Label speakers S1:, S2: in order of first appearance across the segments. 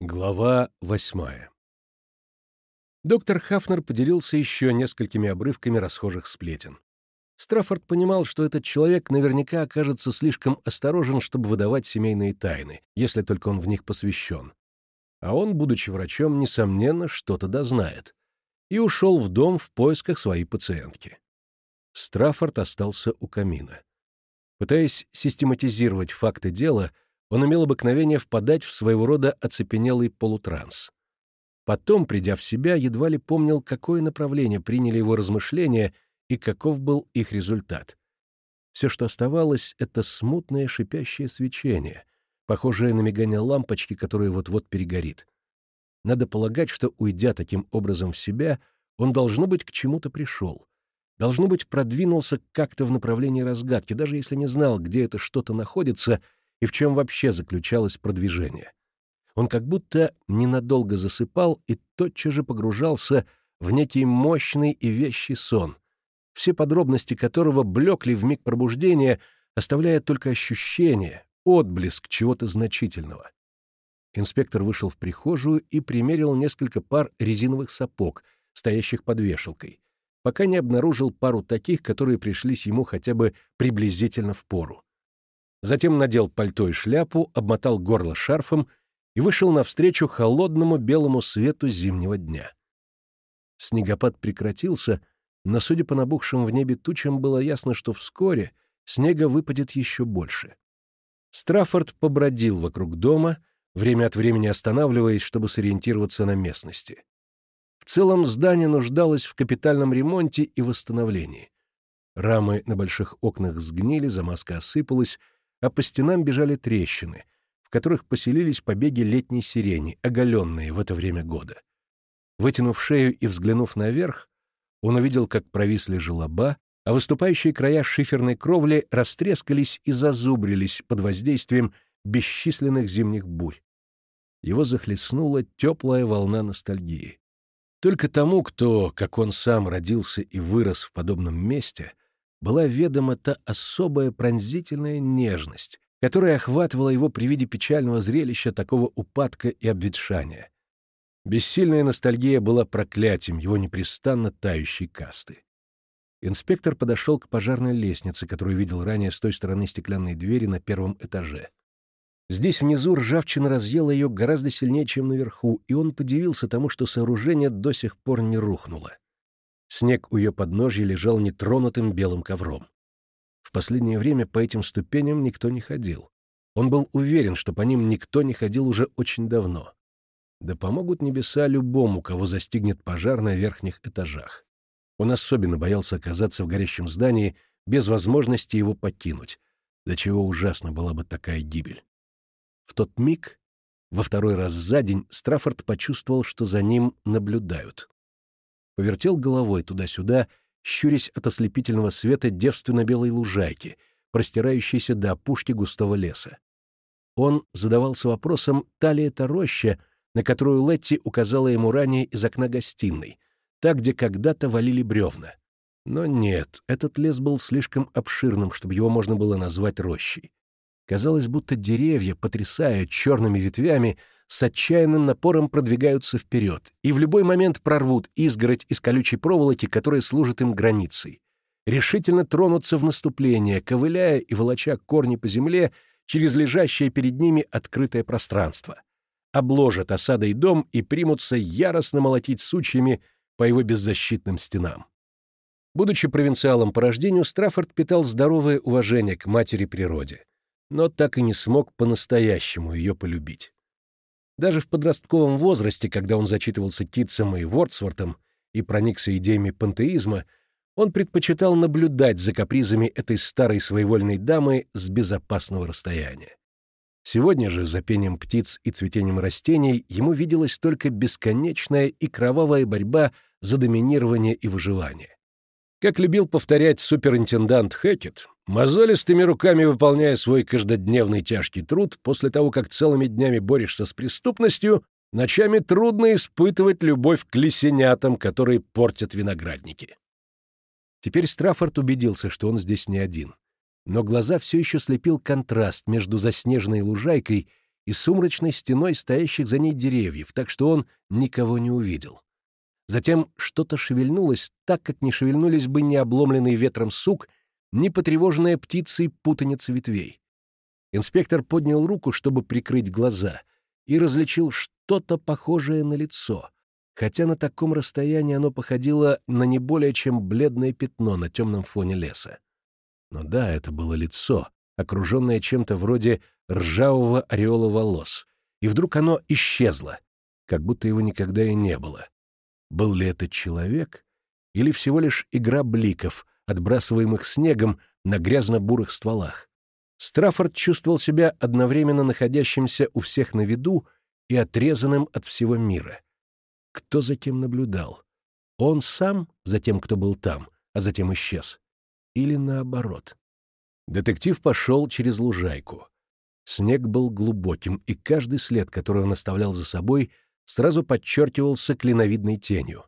S1: Глава восьмая Доктор Хафнер поделился еще несколькими обрывками расхожих сплетен. Страффорд понимал, что этот человек наверняка окажется слишком осторожен, чтобы выдавать семейные тайны, если только он в них посвящен. А он, будучи врачом, несомненно, что-то дознает. И ушел в дом в поисках своей пациентки. Страффорд остался у камина. Пытаясь систематизировать факты дела, он имел обыкновение впадать в своего рода оцепенелый полутранс. Потом, придя в себя, едва ли помнил, какое направление приняли его размышления и каков был их результат. Все, что оставалось, — это смутное шипящее свечение, похожее на мигание лампочки, которая вот-вот перегорит. Надо полагать, что, уйдя таким образом в себя, он, должно быть, к чему-то пришел. Должно быть, продвинулся как-то в направлении разгадки, даже если не знал, где это что-то находится — и в чем вообще заключалось продвижение. Он как будто ненадолго засыпал и тотчас же погружался в некий мощный и вещий сон, все подробности которого блекли в миг пробуждения, оставляя только ощущение, отблеск чего-то значительного. Инспектор вышел в прихожую и примерил несколько пар резиновых сапог, стоящих под вешалкой, пока не обнаружил пару таких, которые пришлись ему хотя бы приблизительно в пору. Затем надел пальто и шляпу, обмотал горло шарфом и вышел навстречу холодному белому свету зимнего дня. Снегопад прекратился, но, судя по набухшим в небе тучам, было ясно, что вскоре снега выпадет еще больше. Страффорд побродил вокруг дома, время от времени останавливаясь, чтобы сориентироваться на местности. В целом здание нуждалось в капитальном ремонте и восстановлении. Рамы на больших окнах сгнили, замазка осыпалась, а по стенам бежали трещины, в которых поселились побеги летней сирени, оголенные в это время года. Вытянув шею и взглянув наверх, он увидел, как провисли желоба, а выступающие края шиферной кровли растрескались и зазубрились под воздействием бесчисленных зимних бурь. Его захлестнула теплая волна ностальгии. Только тому, кто, как он сам, родился и вырос в подобном месте, была ведома та особая пронзительная нежность, которая охватывала его при виде печального зрелища такого упадка и обветшания. Бессильная ностальгия была проклятием его непрестанно тающей касты. Инспектор подошел к пожарной лестнице, которую видел ранее с той стороны стеклянной двери на первом этаже. Здесь внизу ржавчина разъела ее гораздо сильнее, чем наверху, и он подивился тому, что сооружение до сих пор не рухнуло. Снег у ее подножья лежал нетронутым белым ковром. В последнее время по этим ступеням никто не ходил. Он был уверен, что по ним никто не ходил уже очень давно. Да помогут небеса любому, кого застигнет пожар на верхних этажах. Он особенно боялся оказаться в горящем здании без возможности его покинуть, до чего ужасно была бы такая гибель. В тот миг, во второй раз за день, Страффорд почувствовал, что за ним наблюдают повертел головой туда-сюда, щурясь от ослепительного света девственно-белой лужайки, простирающейся до опушки густого леса. Он задавался вопросом, та ли это роща, на которую Летти указала ему ранее из окна гостиной, та, где когда-то валили бревна. Но нет, этот лес был слишком обширным, чтобы его можно было назвать рощей. Казалось, будто деревья, потрясая черными ветвями, с отчаянным напором продвигаются вперед и в любой момент прорвут изгородь из колючей проволоки, которая служит им границей. Решительно тронутся в наступление, ковыляя и волоча корни по земле через лежащее перед ними открытое пространство. Обложат осадой дом и примутся яростно молотить сучьями по его беззащитным стенам. Будучи провинциалом по рождению, Страффорд питал здоровое уважение к матери природе, но так и не смог по-настоящему ее полюбить. Даже в подростковом возрасте, когда он зачитывался Китсом и Вордсвортом и проникся идеями пантеизма, он предпочитал наблюдать за капризами этой старой своевольной дамы с безопасного расстояния. Сегодня же за пением птиц и цветением растений ему виделась только бесконечная и кровавая борьба за доминирование и выживание. Как любил повторять суперинтендант Хэкет, мозолистыми руками выполняя свой каждодневный тяжкий труд, после того, как целыми днями борешься с преступностью, ночами трудно испытывать любовь к лисенятам, которые портят виноградники. Теперь Страффорд убедился, что он здесь не один. Но глаза все еще слепил контраст между заснеженной лужайкой и сумрачной стеной стоящих за ней деревьев, так что он никого не увидел. Затем что-то шевельнулось так, как не шевельнулись бы ни обломленный ветром сук, ни потревоженная птицей путаница ветвей. Инспектор поднял руку, чтобы прикрыть глаза, и различил что-то похожее на лицо, хотя на таком расстоянии оно походило на не более чем бледное пятно на темном фоне леса. Но да, это было лицо, окруженное чем-то вроде ржавого ореола волос, и вдруг оно исчезло, как будто его никогда и не было. Был ли это человек или всего лишь игра бликов, отбрасываемых снегом на грязно-бурых стволах? Страффорд чувствовал себя одновременно находящимся у всех на виду и отрезанным от всего мира. Кто за кем наблюдал? Он сам за тем, кто был там, а затем исчез? Или наоборот? Детектив пошел через лужайку. Снег был глубоким, и каждый след, который он оставлял за собой, сразу подчеркивался клиновидной тенью.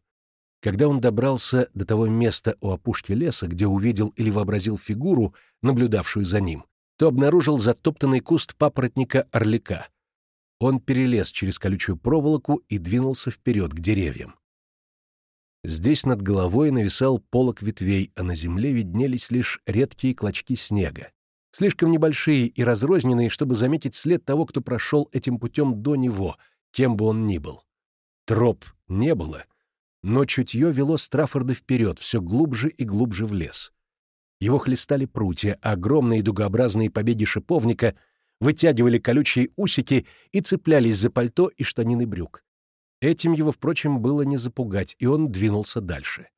S1: Когда он добрался до того места у опушки леса, где увидел или вообразил фигуру, наблюдавшую за ним, то обнаружил затоптанный куст папоротника орлика. Он перелез через колючую проволоку и двинулся вперед к деревьям. Здесь над головой нависал полог ветвей, а на земле виднелись лишь редкие клочки снега. Слишком небольшие и разрозненные, чтобы заметить след того, кто прошел этим путем до него, кем бы он ни был. Троп не было, но чутье вело Страффорда вперед, все глубже и глубже в лес. Его хлестали прутья, а огромные дугообразные побеги шиповника вытягивали колючие усики и цеплялись за пальто и штанины брюк. Этим его, впрочем, было не запугать, и он двинулся дальше.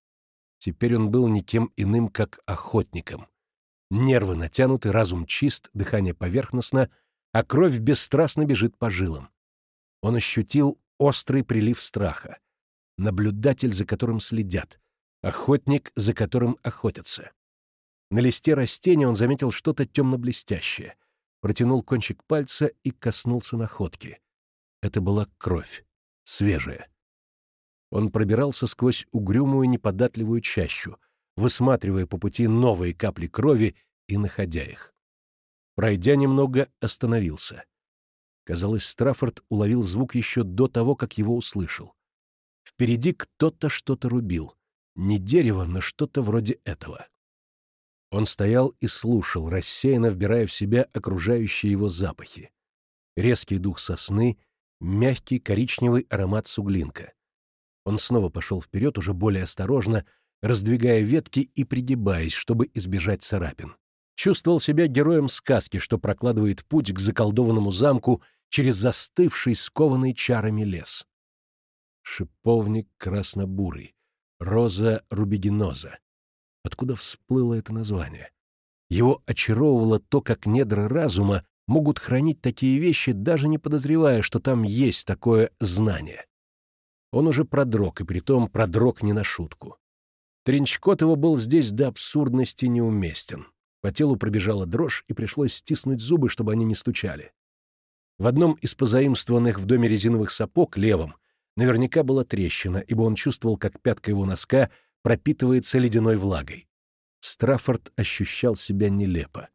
S1: Теперь он был никем иным, как охотником. Нервы натянуты, разум чист, дыхание поверхностно, а кровь бесстрастно бежит по жилам. Он ощутил острый прилив страха. Наблюдатель, за которым следят. Охотник, за которым охотятся. На листе растения он заметил что-то темно-блестящее. Протянул кончик пальца и коснулся находки. Это была кровь. Свежая. Он пробирался сквозь угрюмую неподатливую чащу, высматривая по пути новые капли крови и находя их. Пройдя немного, остановился. Казалось, Страффорд уловил звук еще до того, как его услышал. Впереди кто-то что-то рубил. Не дерево, но что-то вроде этого. Он стоял и слушал, рассеянно вбирая в себя окружающие его запахи. Резкий дух сосны, мягкий коричневый аромат суглинка. Он снова пошел вперед, уже более осторожно, раздвигая ветки и пригибаясь, чтобы избежать царапин. Чувствовал себя героем сказки, что прокладывает путь к заколдованному замку через застывший, скованный чарами лес. Шиповник краснобурый, роза рубигеноза. Откуда всплыло это название? Его очаровывало то, как недра разума могут хранить такие вещи, даже не подозревая, что там есть такое знание. Он уже продрог, и притом продрог не на шутку. Тренчкот его был здесь до абсурдности неуместен. По телу пробежала дрожь, и пришлось стиснуть зубы, чтобы они не стучали. В одном из позаимствованных в доме резиновых сапог, левом, наверняка была трещина, ибо он чувствовал, как пятка его носка пропитывается ледяной влагой. Страффорд ощущал себя нелепо.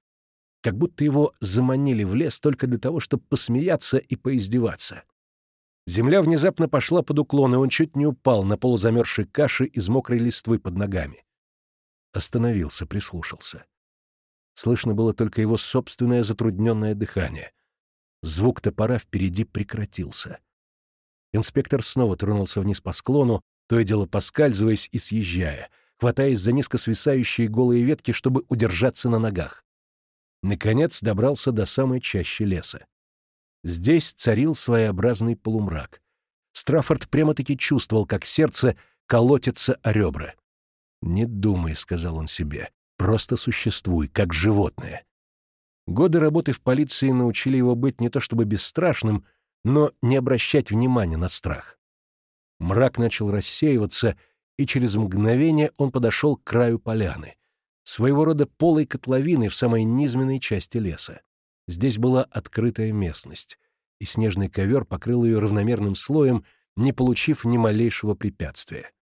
S1: Как будто его заманили в лес только для того, чтобы посмеяться и поиздеваться. Земля внезапно пошла под уклон, и он чуть не упал на полузамерзшей каши из мокрой листвы под ногами. Остановился, прислушался. Слышно было только его собственное затрудненное дыхание. Звук топора впереди прекратился. Инспектор снова тронулся вниз по склону, то и дело поскальзываясь и съезжая, хватаясь за низко свисающие голые ветки, чтобы удержаться на ногах. Наконец добрался до самой чащи леса. Здесь царил своеобразный полумрак. Страффорд прямо-таки чувствовал, как сердце колотится о ребра. «Не думай», — сказал он себе, — «просто существуй, как животное». Годы работы в полиции научили его быть не то чтобы бесстрашным, но не обращать внимания на страх. Мрак начал рассеиваться, и через мгновение он подошел к краю поляны, своего рода полой котловины в самой низменной части леса. Здесь была открытая местность, и снежный ковер покрыл ее равномерным слоем, не получив ни малейшего препятствия.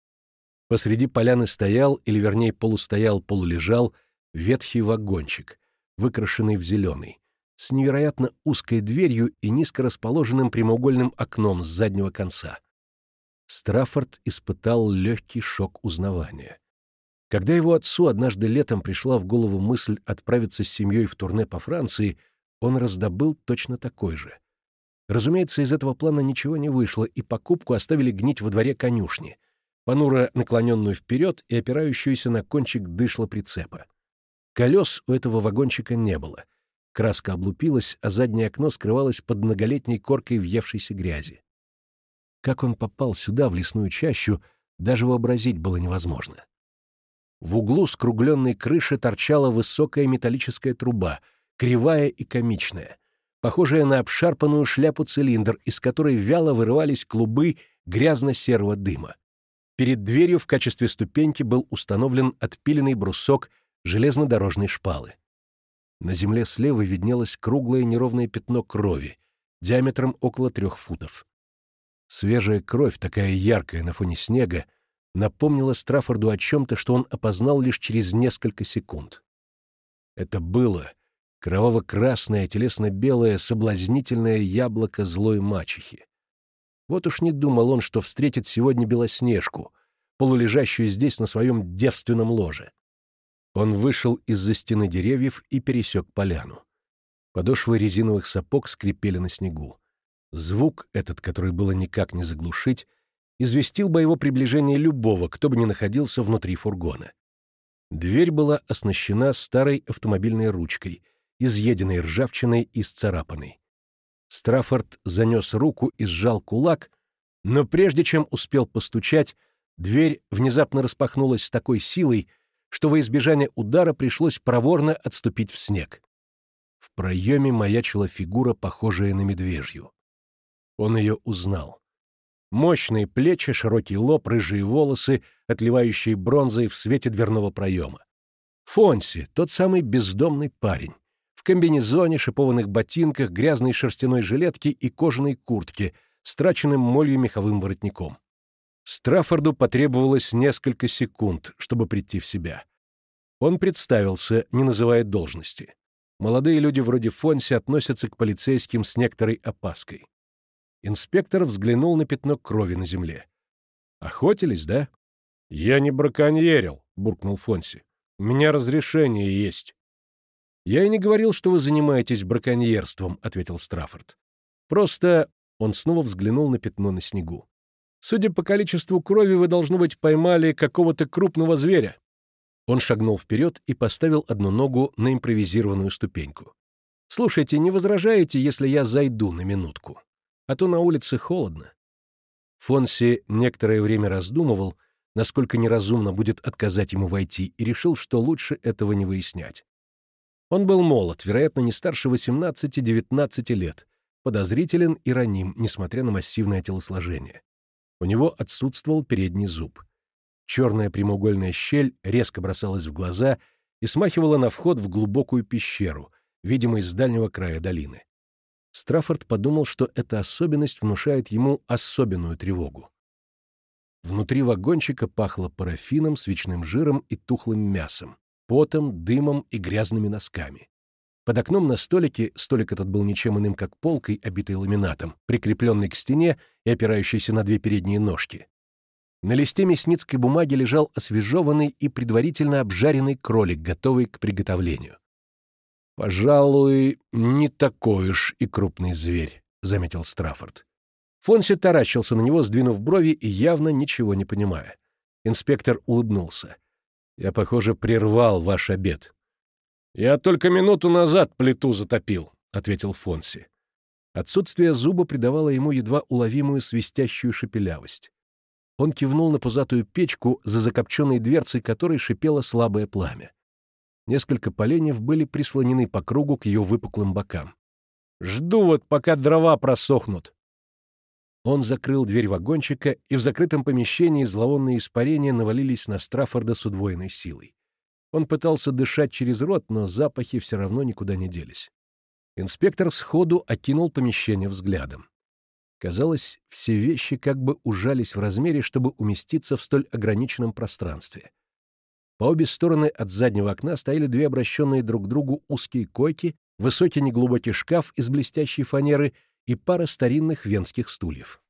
S1: Посреди поляны стоял, или вернее полустоял, полулежал, ветхий вагончик, выкрашенный в зеленый, с невероятно узкой дверью и низко расположенным прямоугольным окном с заднего конца. Страффорд испытал легкий шок узнавания. Когда его отцу однажды летом пришла в голову мысль отправиться с семьей в турне по Франции, он раздобыл точно такой же. Разумеется, из этого плана ничего не вышло, и покупку оставили гнить во дворе конюшни, понуро наклоненную вперед и опирающуюся на кончик дышла прицепа. Колес у этого вагончика не было. Краска облупилась, а заднее окно скрывалось под многолетней коркой въевшейся грязи. Как он попал сюда, в лесную чащу, даже вообразить было невозможно. В углу скругленной крыши торчала высокая металлическая труба, кривая и комичная, похожая на обшарпанную шляпу-цилиндр, из которой вяло вырывались клубы грязно-серого дыма. Перед дверью в качестве ступеньки был установлен отпиленный брусок железнодорожной шпалы. На земле слева виднелось круглое неровное пятно крови, диаметром около трех футов. Свежая кровь, такая яркая на фоне снега, напомнила Страффорду о чем-то, что он опознал лишь через несколько секунд. Это было кроваво-красное, телесно-белое, соблазнительное яблоко злой мачехи. Вот уж не думал он, что встретит сегодня Белоснежку, полулежащую здесь на своем девственном ложе. Он вышел из-за стены деревьев и пересек поляну. Подошвы резиновых сапог скрипели на снегу. Звук этот, который было никак не заглушить, известил бы его приближении любого, кто бы ни находился внутри фургона. Дверь была оснащена старой автомобильной ручкой, изъеденной ржавчиной и сцарапанной. Страффорд занес руку и сжал кулак, но прежде чем успел постучать, дверь внезапно распахнулась с такой силой, что во избежание удара пришлось проворно отступить в снег. В проеме маячила фигура, похожая на медвежью. Он ее узнал. Мощные плечи, широкий лоб, рыжие волосы, отливающие бронзой в свете дверного проема. Фонси, тот самый бездомный парень. В комбинезоне, шипованных ботинках, грязной шерстяной жилетке и кожаной куртке, страченным молью меховым воротником. Страффорду потребовалось несколько секунд, чтобы прийти в себя. Он представился, не называя должности. Молодые люди вроде Фонси относятся к полицейским с некоторой опаской. Инспектор взглянул на пятно крови на земле. «Охотились, да?» «Я не браконьерил», — буркнул Фонси. «У меня разрешение есть». «Я и не говорил, что вы занимаетесь браконьерством», — ответил Страффорд. «Просто...» — он снова взглянул на пятно на снегу. «Судя по количеству крови, вы, должно быть, поймали какого-то крупного зверя». Он шагнул вперед и поставил одну ногу на импровизированную ступеньку. «Слушайте, не возражаете, если я зайду на минутку?» а то на улице холодно. Фонси некоторое время раздумывал, насколько неразумно будет отказать ему войти, и решил, что лучше этого не выяснять. Он был молод, вероятно, не старше 18-19 лет, подозрителен и раним, несмотря на массивное телосложение. У него отсутствовал передний зуб. Черная прямоугольная щель резко бросалась в глаза и смахивала на вход в глубокую пещеру, видимо, из дальнего края долины. Страффорд подумал, что эта особенность внушает ему особенную тревогу. Внутри вагончика пахло парафином, свечным жиром и тухлым мясом, потом, дымом и грязными носками. Под окном на столике, столик этот был ничем иным, как полкой, обитой ламинатом, прикрепленной к стене и опирающейся на две передние ножки. На листе мясницкой бумаги лежал освежеванный и предварительно обжаренный кролик, готовый к приготовлению. «Пожалуй, не такой уж и крупный зверь», — заметил Страффорд. Фонси таращился на него, сдвинув брови и явно ничего не понимая. Инспектор улыбнулся. «Я, похоже, прервал ваш обед». «Я только минуту назад плиту затопил», — ответил Фонси. Отсутствие зуба придавало ему едва уловимую свистящую шепелявость. Он кивнул на пузатую печку, за закопченной дверцей которой шипело слабое пламя. Несколько поленьев были прислонены по кругу к ее выпуклым бокам. «Жду вот, пока дрова просохнут!» Он закрыл дверь вагончика, и в закрытом помещении зловонные испарения навалились на Страффорда с удвоенной силой. Он пытался дышать через рот, но запахи все равно никуда не делись. Инспектор сходу окинул помещение взглядом. Казалось, все вещи как бы ужались в размере, чтобы уместиться в столь ограниченном пространстве. По обе стороны от заднего окна стояли две обращенные друг к другу узкие койки высокий неглубокий шкаф из блестящей фанеры и пара старинных венских стульев.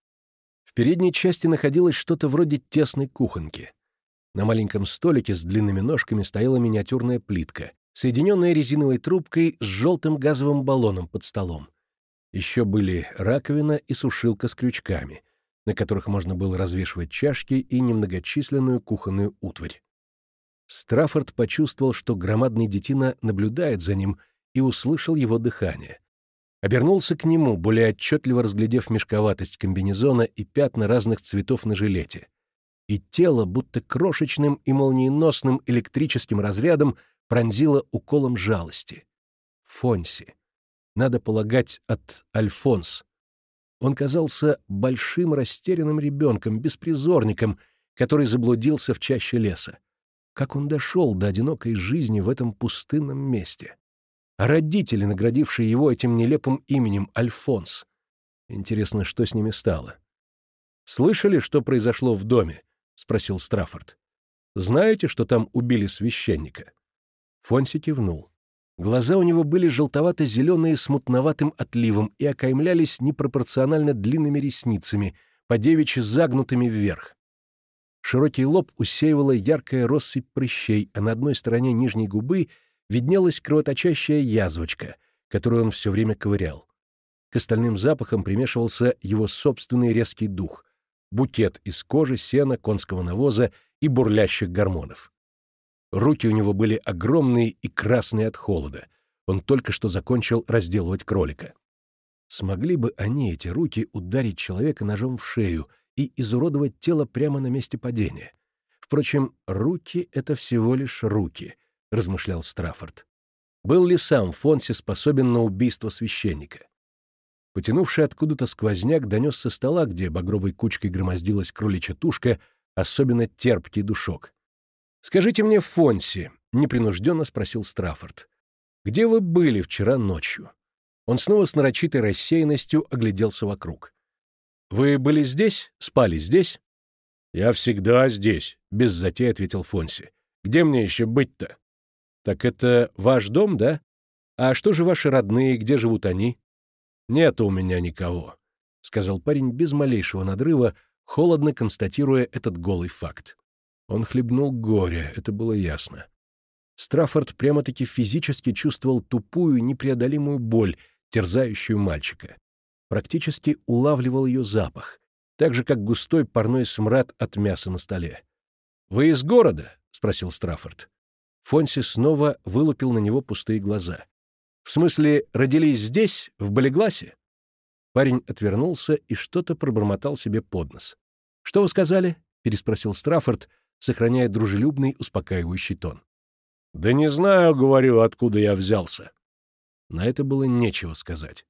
S1: В передней части находилось что-то вроде тесной кухонки. На маленьком столике с длинными ножками стояла миниатюрная плитка, соединенная резиновой трубкой с желтым газовым баллоном под столом. Еще были раковина и сушилка с крючками, на которых можно было развешивать чашки и немногочисленную кухонную утварь. Страффорд почувствовал, что громадный детина наблюдает за ним и услышал его дыхание. Обернулся к нему, более отчетливо разглядев мешковатость комбинезона и пятна разных цветов на жилете. И тело, будто крошечным и молниеносным электрическим разрядом, пронзило уколом жалости. Фонси надо полагать, от Альфонс. Он казался большим растерянным ребенком, беспризорником, который заблудился в чаще леса. Как он дошел до одинокой жизни в этом пустынном месте? Родители, наградившие его этим нелепым именем Альфонс. Интересно, что с ними стало? «Слышали, что произошло в доме?» — спросил Страффорд. «Знаете, что там убили священника?» Фонси кивнул. Глаза у него были желтовато-зеленые с мутноватым отливом и окаймлялись непропорционально длинными ресницами, по девичьи загнутыми вверх. Широкий лоб усеивала яркая россыпь прыщей, а на одной стороне нижней губы виднелась кровоточащая язвочка, которую он все время ковырял. К остальным запахам примешивался его собственный резкий дух — букет из кожи, сена, конского навоза и бурлящих гормонов. Руки у него были огромные и красные от холода. Он только что закончил разделывать кролика. Смогли бы они, эти руки, ударить человека ножом в шею и изуродовать тело прямо на месте падения? Впрочем, руки — это всего лишь руки, — размышлял Страффорд. Был ли сам Фонси способен на убийство священника? Потянувший откуда-то сквозняк донес со стола, где багровой кучкой громоздилась кроличья тушка, особенно терпкий душок. «Скажите мне, Фонси», — непринужденно спросил Страффорд, «где вы были вчера ночью?» Он снова с нарочитой рассеянностью огляделся вокруг. «Вы были здесь? Спали здесь?» «Я всегда здесь», — без затей ответил Фонси. «Где мне еще быть-то?» «Так это ваш дом, да? А что же ваши родные, где живут они?» «Нет у меня никого», — сказал парень без малейшего надрыва, холодно констатируя этот голый факт. Он хлебнул горе, это было ясно. Страффорд прямо-таки физически чувствовал тупую, непреодолимую боль, терзающую мальчика. Практически улавливал ее запах, так же, как густой парной смрад от мяса на столе. «Вы из города?» — спросил Страффорд. Фонси снова вылупил на него пустые глаза. «В смысле, родились здесь, в Болегласе?» Парень отвернулся и что-то пробормотал себе под нос. «Что вы сказали?» — переспросил Страффорд, сохраняя дружелюбный, успокаивающий тон. «Да не знаю, — говорю, — откуда я взялся». На это было нечего сказать.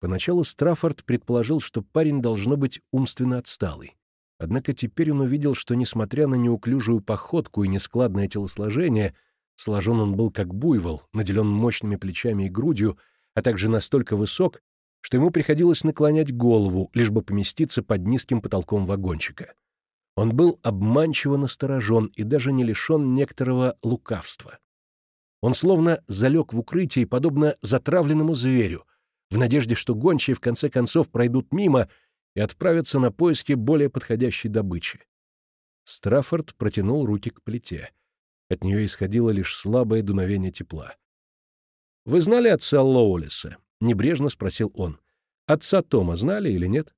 S1: Поначалу Страффорд предположил, что парень должно быть умственно отсталый. Однако теперь он увидел, что, несмотря на неуклюжую походку и нескладное телосложение, сложен он был как буйвол, наделен мощными плечами и грудью, а также настолько высок, что ему приходилось наклонять голову, лишь бы поместиться под низким потолком вагончика. Он был обманчиво насторожен и даже не лишен некоторого лукавства. Он словно залег в укрытии, подобно затравленному зверю, в надежде, что гончие в конце концов пройдут мимо и отправятся на поиски более подходящей добычи. Страффорд протянул руки к плите. От нее исходило лишь слабое дуновение тепла. «Вы знали отца Лоулиса?» — небрежно спросил он. «Отца Тома знали или нет?»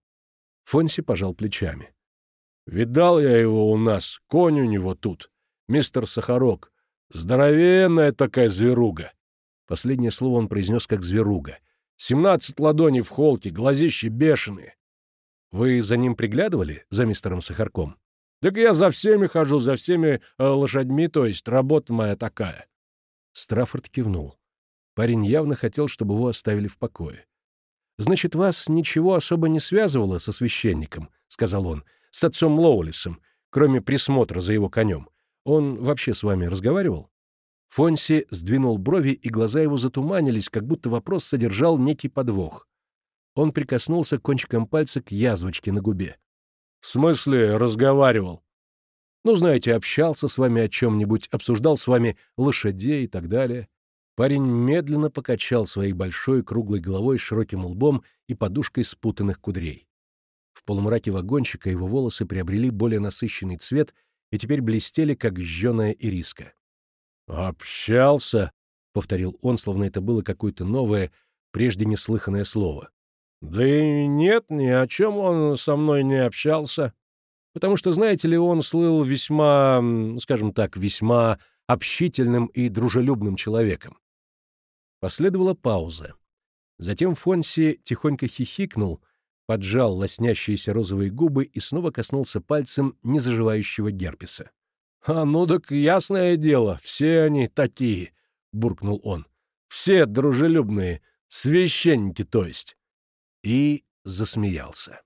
S1: Фонси пожал плечами. Видал я его у нас, конь у него тут, мистер Сахарок. Здоровенная такая зверуга. Последнее слово он произнес как зверуга. Семнадцать ладоней в холке, глазищи бешеные. Вы за ним приглядывали, за мистером Сахарком? Так я за всеми хожу, за всеми э, лошадьми, то есть работа моя такая. Страффорд кивнул. Парень явно хотел, чтобы его оставили в покое. «Значит, вас ничего особо не связывало со священником», — сказал он, с отцом Лоулисом, кроме присмотра за его конем. Он вообще с вами разговаривал?» Фонси сдвинул брови, и глаза его затуманились, как будто вопрос содержал некий подвох. Он прикоснулся кончиком пальца к язвочке на губе. «В смысле разговаривал?» «Ну, знаете, общался с вами о чем-нибудь, обсуждал с вами лошадей и так далее». Парень медленно покачал своей большой круглой головой с широким лбом и подушкой спутанных кудрей. В полумраке вагончика его волосы приобрели более насыщенный цвет и теперь блестели, как жженая ириска. «Общался», — повторил он, словно это было какое-то новое, прежде неслыханное слово. «Да и нет, ни о чем он со мной не общался. Потому что, знаете ли, он слыл весьма, скажем так, весьма общительным и дружелюбным человеком. Последовала пауза. Затем Фонси тихонько хихикнул, поджал лоснящиеся розовые губы и снова коснулся пальцем незаживающего герпеса. «А ну так ясное дело, все они такие», — буркнул он. «Все дружелюбные, священники, то есть». И засмеялся.